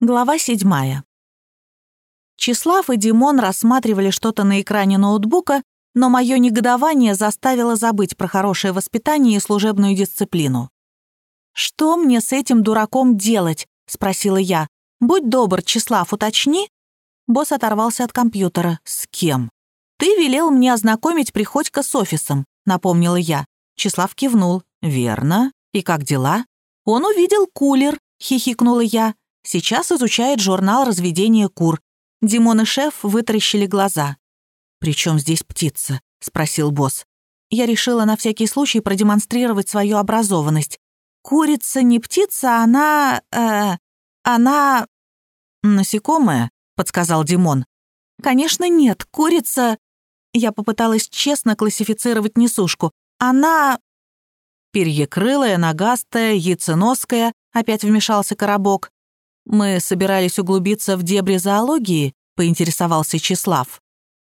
Глава седьмая. Числав и Димон рассматривали что-то на экране ноутбука, но мое негодование заставило забыть про хорошее воспитание и служебную дисциплину. «Что мне с этим дураком делать?» — спросила я. «Будь добр, Числав, уточни». Босс оторвался от компьютера. «С кем?» «Ты велел мне ознакомить Приходько с офисом», — напомнила я. Числав кивнул. «Верно. И как дела?» «Он увидел кулер», — хихикнула я. Сейчас изучает журнал разведения кур. Димон и шеф вытаращили глаза. «При чем здесь птица?» — спросил босс. Я решила на всякий случай продемонстрировать свою образованность. «Курица не птица, она... Э, она...» «Насекомое?» — подсказал Димон. «Конечно нет, курица...» Я попыталась честно классифицировать несушку. «Она...» «Перьекрылая, ногастая, яйценоская», — опять вмешался коробок. «Мы собирались углубиться в дебри зоологии?» — поинтересовался Числав.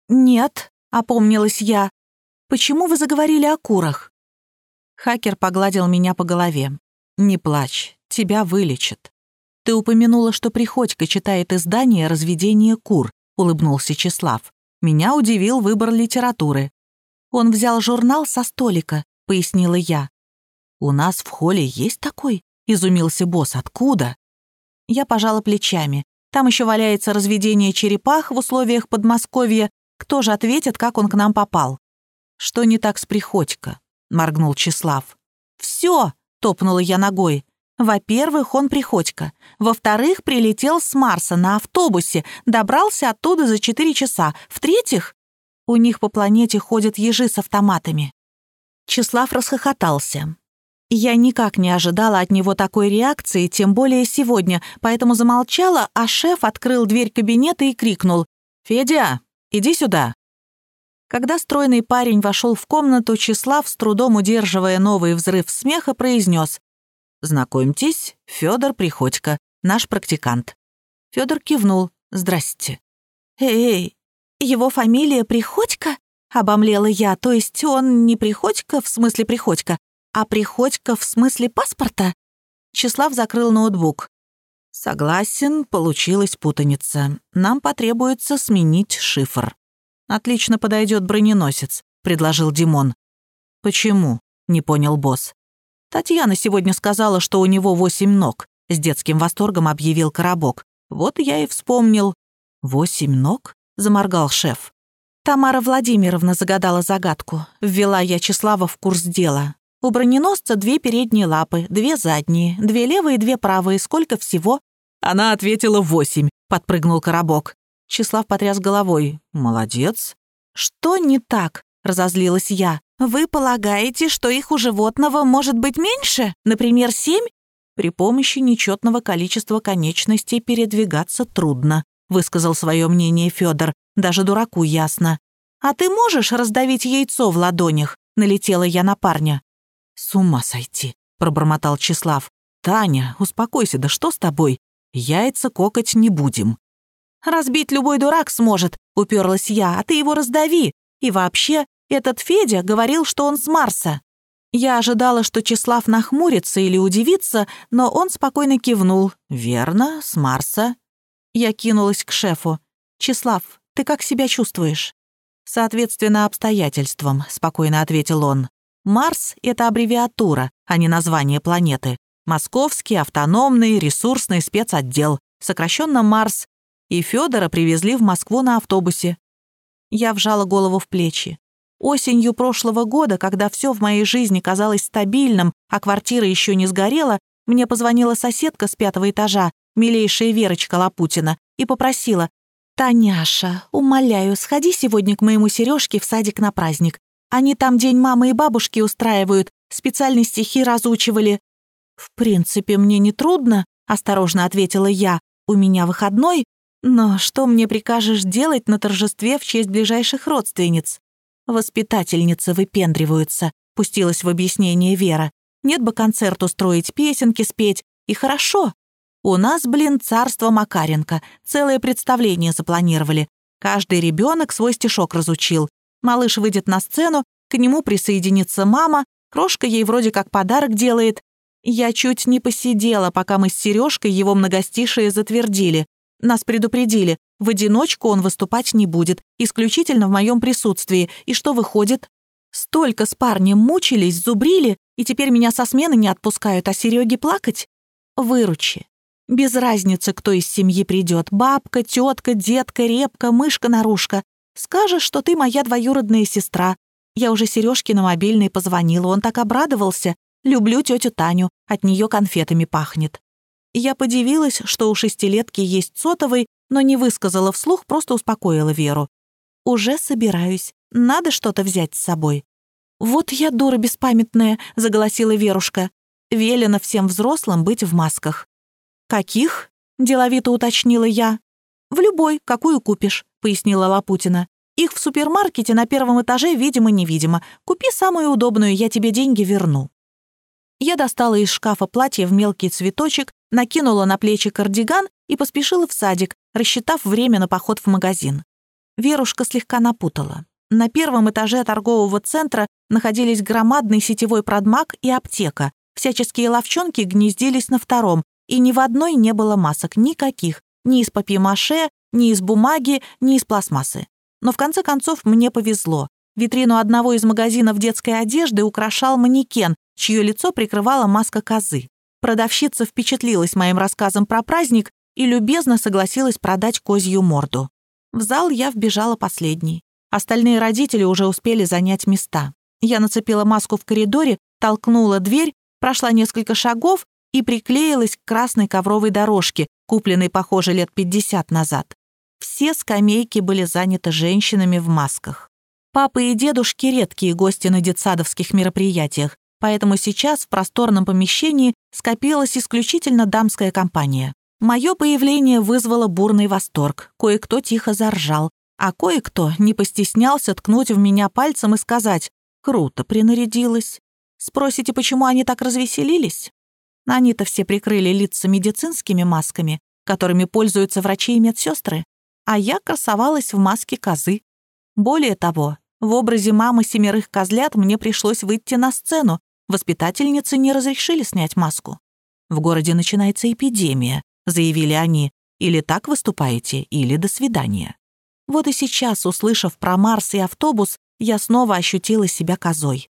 «Нет», — опомнилась я. «Почему вы заговорили о курах?» Хакер погладил меня по голове. «Не плачь, тебя вылечат». «Ты упомянула, что Приходько читает издание «Разведение кур», — улыбнулся Числав. «Меня удивил выбор литературы». «Он взял журнал со столика», — пояснила я. «У нас в холле есть такой?» — изумился босс. «Откуда?» Я пожала плечами. Там еще валяется разведение черепах в условиях Подмосковья. Кто же ответит, как он к нам попал? Что не так с Приходько? Моргнул Числав. Все, топнула я ногой. Во-первых, он Приходько. Во-вторых, прилетел с Марса на автобусе, добрался оттуда за четыре часа. В-третьих, у них по планете ходят ежи с автоматами. Числав расхохотался. Я никак не ожидала от него такой реакции, тем более сегодня, поэтому замолчала, а шеф открыл дверь кабинета и крикнул «Федя, иди сюда». Когда стройный парень вошел в комнату, Числав, с трудом удерживая новый взрыв смеха, произнес «Знакомьтесь, Федор Приходько, наш практикант». Федор кивнул «Здрасте». «Эй, его фамилия Приходько?» — обомлела я, то есть он не Приходько, в смысле Приходько, а Приходько в смысле паспорта? Числав закрыл ноутбук. Согласен, получилась путаница. Нам потребуется сменить шифр. Отлично подойдет броненосец, предложил Димон. Почему? Не понял босс. Татьяна сегодня сказала, что у него восемь ног. С детским восторгом объявил Коробок. Вот я и вспомнил. «Восемь ног?» — заморгал шеф. Тамара Владимировна загадала загадку. Ввела я Числава в курс дела. У броненосца две передние лапы, две задние, две левые, две правые. Сколько всего?» Она ответила восемь, подпрыгнул коробок. Числав потряс головой. «Молодец». «Что не так?» — разозлилась я. «Вы полагаете, что их у животного может быть меньше? Например, семь?» «При помощи нечетного количества конечностей передвигаться трудно», — высказал свое мнение Федор. «Даже дураку ясно». «А ты можешь раздавить яйцо в ладонях?» — налетела я на парня. «С ума сойти», — пробормотал Числав. «Таня, успокойся, да что с тобой? Яйца кокать не будем». «Разбить любой дурак сможет», — уперлась я, «а ты его раздави. И вообще, этот Федя говорил, что он с Марса». Я ожидала, что Числав нахмурится или удивится, но он спокойно кивнул. «Верно, с Марса». Я кинулась к шефу. «Числав, ты как себя чувствуешь?» «Соответственно обстоятельствам», — спокойно ответил он. Марс — это аббревиатура, а не название планеты. Московский автономный ресурсный спецотдел, сокращенно Марс. И Федора привезли в Москву на автобусе. Я вжала голову в плечи. Осенью прошлого года, когда все в моей жизни казалось стабильным, а квартира еще не сгорела, мне позвонила соседка с пятого этажа, милейшая Верочка Лапутина, и попросила «Таняша, умоляю, сходи сегодня к моему Сережке в садик на праздник. Они там день мамы и бабушки устраивают, специальные стихи разучивали». «В принципе, мне не трудно», — осторожно ответила я. «У меня выходной, но что мне прикажешь делать на торжестве в честь ближайших родственниц?» «Воспитательницы выпендриваются», — пустилась в объяснение Вера. «Нет бы концерт устроить, песенки спеть. И хорошо. У нас, блин, царство Макаренко. Целое представление запланировали. Каждый ребенок свой стишок разучил. Малыш выйдет на сцену, к нему присоединится мама, крошка ей вроде как подарок делает. Я чуть не посидела, пока мы с Сережкой его многостишие затвердили. Нас предупредили, в одиночку он выступать не будет, исключительно в моем присутствии. И что выходит? Столько с парнем мучились, зубрили, и теперь меня со смены не отпускают, а Сереге плакать? Выручи. Без разницы, кто из семьи придет. Бабка, тетка, детка, репка, мышка, нарушка. Скажешь, что ты моя двоюродная сестра. Я уже Сережке на мобильный позвонила, он так обрадовался. Люблю тетю Таню, от нее конфетами пахнет. Я подивилась, что у шестилетки есть сотовый, но не высказала вслух, просто успокоила Веру. «Уже собираюсь. Надо что-то взять с собой». «Вот я дура беспамятная», — заголосила Верушка. «Велено всем взрослым быть в масках». «Каких?» — деловито уточнила я. «В любой, какую купишь», — пояснила Лапутина. «Их в супермаркете на первом этаже видимо-невидимо. Купи самую удобную, я тебе деньги верну». Я достала из шкафа платье в мелкий цветочек, накинула на плечи кардиган и поспешила в садик, рассчитав время на поход в магазин. Верушка слегка напутала. На первом этаже торгового центра находились громадный сетевой продмаг и аптека. Всяческие ловчонки гнездились на втором, и ни в одной не было масок, никаких, ни из папье-маше, ни из бумаги, ни из пластмассы. Но в конце концов мне повезло. Витрину одного из магазинов детской одежды украшал манекен, чье лицо прикрывала маска козы. Продавщица впечатлилась моим рассказом про праздник и любезно согласилась продать козью морду. В зал я вбежала последней. Остальные родители уже успели занять места. Я нацепила маску в коридоре, толкнула дверь, прошла несколько шагов и приклеилась к красной ковровой дорожке, купленной, похоже, лет 50 назад. Все скамейки были заняты женщинами в масках. Папы и дедушки — редкие гости на детсадовских мероприятиях, поэтому сейчас в просторном помещении скопилась исключительно дамская компания. Мое появление вызвало бурный восторг, кое-кто тихо заржал, а кое-кто не постеснялся ткнуть в меня пальцем и сказать «Круто принарядилась». Спросите, почему они так развеселились? Они-то все прикрыли лица медицинскими масками, которыми пользуются врачи и медсестры, а я красовалась в маске козы. Более того, в образе мамы семерых козлят мне пришлось выйти на сцену, Воспитательницы не разрешили снять маску. «В городе начинается эпидемия», — заявили они. «Или так выступаете, или до свидания». Вот и сейчас, услышав про Марс и автобус, я снова ощутила себя козой.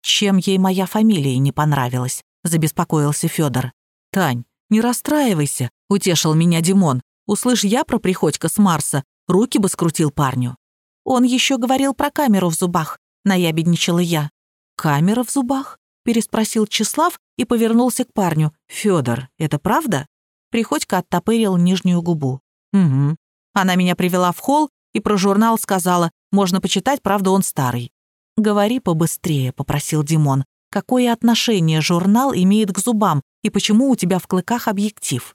«Чем ей моя фамилия не понравилась?» — забеспокоился Федор. «Тань, не расстраивайся», — утешил меня Димон. «Услышь я про Приходько с Марса, руки бы скрутил парню». «Он еще говорил про камеру в зубах», — наябедничала я. «Камера в зубах?» переспросил Числав и повернулся к парню. «Фёдор, это правда?» Приходько оттопырил нижнюю губу. «Угу. Она меня привела в холл и про журнал сказала, можно почитать, правда, он старый». «Говори побыстрее», — попросил Димон. «Какое отношение журнал имеет к зубам и почему у тебя в клыках объектив?»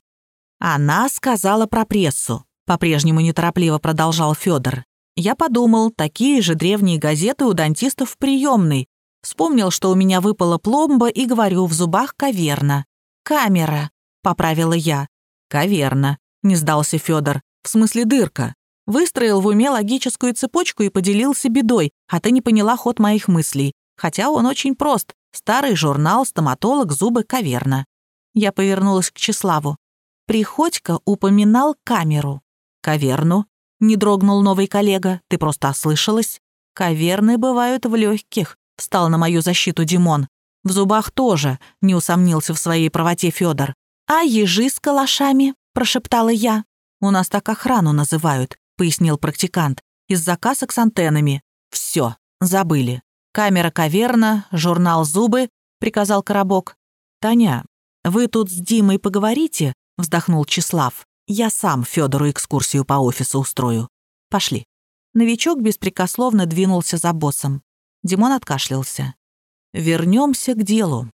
«Она сказала про прессу», — по-прежнему неторопливо продолжал Фёдор. «Я подумал, такие же древние газеты у дантистов в приемной, Вспомнил, что у меня выпала пломба, и говорю, в зубах каверна. «Камера», — поправила я. «Каверна», — не сдался Федор. «В смысле дырка». Выстроил в уме логическую цепочку и поделился бедой, а ты не поняла ход моих мыслей. Хотя он очень прост. Старый журнал, стоматолог, зубы, каверна. Я повернулась к Числаву. Приходько упоминал камеру. «Каверну?» — не дрогнул новый коллега. «Ты просто ослышалась?» «Каверны бывают в легких», Встал на мою защиту Димон. В зубах тоже, не усомнился в своей правоте Федор. «А ежи с калашами?» – прошептала я. «У нас так охрану называют», – пояснил практикант. «Из-за касок с антеннами. Все, забыли. Камера каверна, журнал «Зубы», — приказал Коробок. «Таня, вы тут с Димой поговорите?» — вздохнул Числав. «Я сам Федору экскурсию по офису устрою. Пошли». Новичок беспрекословно двинулся за боссом. Димон откашлялся. Вернемся к делу.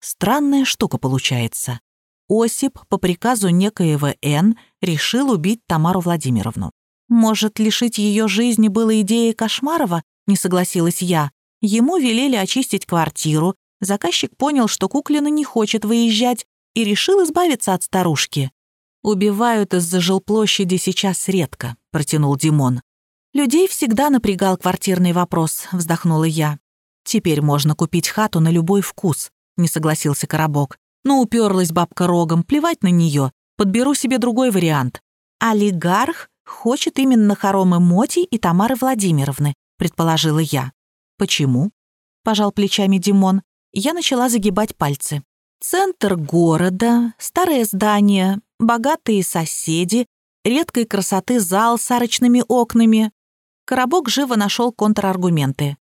Странная штука получается. Осип по приказу некоего Н решил убить Тамару Владимировну. Может, лишить ее жизни было идеей Кошмарова, не согласилась я. Ему велели очистить квартиру, заказчик понял, что Куклина не хочет выезжать, и решил избавиться от старушки. «Убивают из-за жилплощади сейчас редко», — протянул Димон. «Людей всегда напрягал квартирный вопрос», — вздохнула я. «Теперь можно купить хату на любой вкус», — не согласился Коробок. Ну, уперлась бабка рогом, плевать на нее. Подберу себе другой вариант. Олигарх хочет именно хоромы Моти и Тамары Владимировны, предположила я. Почему? Пожал плечами Димон. Я начала загибать пальцы. Центр города, старое здание, богатые соседи, редкой красоты зал с арочными окнами. Коробок живо нашел контраргументы.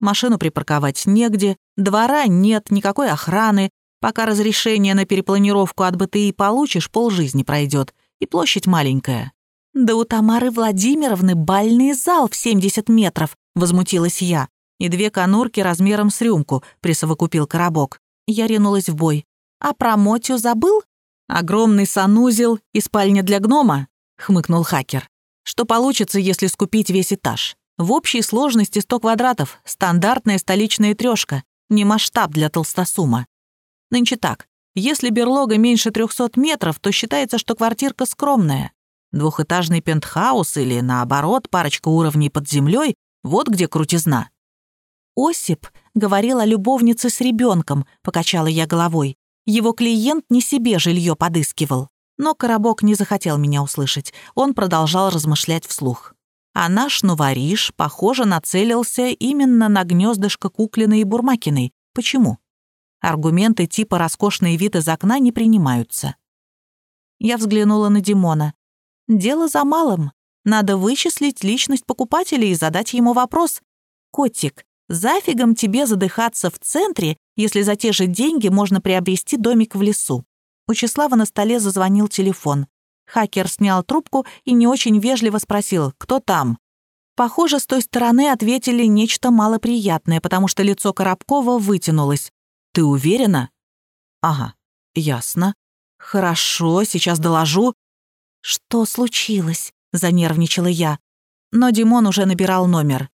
Машину припарковать негде, двора нет, никакой охраны. Пока разрешение на перепланировку от БТИ получишь, полжизни пройдет. И площадь маленькая. «Да у Тамары Владимировны бальный зал в 70 метров», — возмутилась я. «И две конурки размером с рюмку», — присовокупил коробок. Я ринулась в бой. «А про Мотю забыл?» «Огромный санузел и спальня для гнома?» — хмыкнул хакер. «Что получится, если скупить весь этаж? В общей сложности 100 квадратов, стандартная столичная трешка, не масштаб для толстосума. Нынче так, если берлога меньше 300 метров, то считается, что квартирка скромная. Двухэтажный пентхаус или, наоборот, парочка уровней под землей — вот где крутизна. «Осип говорил о любовнице с ребенком», — покачала я головой. «Его клиент не себе жилье подыскивал». Но Коробок не захотел меня услышать. Он продолжал размышлять вслух. А наш новориш, похоже, нацелился именно на гнездышко Куклиной и Бурмакиной. Почему? Аргументы типа «роскошный вид из окна» не принимаются. Я взглянула на Димона. Дело за малым. Надо вычислить личность покупателя и задать ему вопрос. «Котик, зафигом тебе задыхаться в центре, если за те же деньги можно приобрести домик в лесу?» У Числава на столе зазвонил телефон. Хакер снял трубку и не очень вежливо спросил «Кто там?». Похоже, с той стороны ответили нечто малоприятное, потому что лицо Коробкова вытянулось. «Ты уверена?» «Ага, ясно. Хорошо, сейчас доложу. «Что случилось?» — занервничала я. Но Димон уже набирал номер.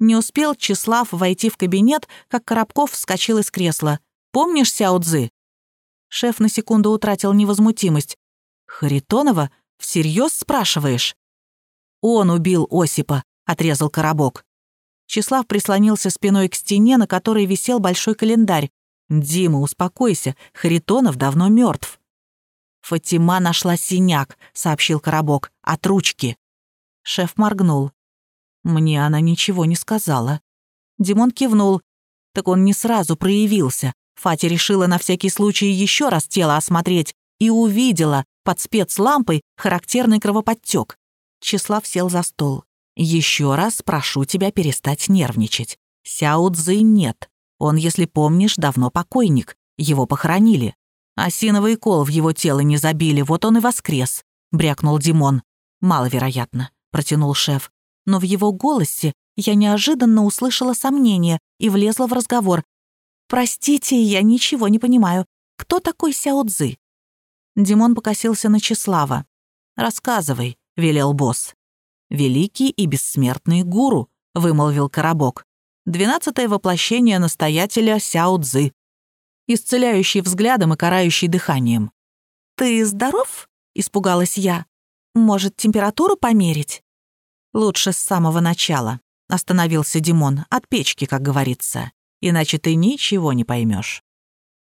Не успел Числав войти в кабинет, как Коробков вскочил из кресла. «Помнишь Сяо Цзы?» Шеф на секунду утратил невозмутимость. «Харитонова? Всерьез спрашиваешь?» «Он убил Осипа», — отрезал Коробок. Числав прислонился спиной к стене, на которой висел большой календарь. «Дима, успокойся, Харитонов давно мертв. «Фатима нашла синяк», — сообщил Коробок, — «от ручки». Шеф моргнул. Мне она ничего не сказала. Димон кивнул. Так он не сразу проявился. Фати решила на всякий случай еще раз тело осмотреть и увидела под спецлампой характерный кровоподтек. Числав сел за стол. «Еще раз прошу тебя перестать нервничать. Сяо Цзы нет. Он, если помнишь, давно покойник. Его похоронили. Осиновый кол в его тело не забили, вот он и воскрес», — брякнул Димон. «Маловероятно», — протянул шеф. Но в его голосе я неожиданно услышала сомнение и влезла в разговор. «Простите, я ничего не понимаю. Кто такой Сяо Цзы?» Димон покосился на Числава. «Рассказывай», — велел босс. «Великий и бессмертный гуру», — вымолвил Коробок. «Двенадцатое воплощение настоятеля Сяо Цзы исцеляющий взглядом и карающий дыханием. «Ты здоров?» — испугалась я. «Может, температуру померить?» «Лучше с самого начала», — остановился Димон, от печки, как говорится. «Иначе ты ничего не поймешь.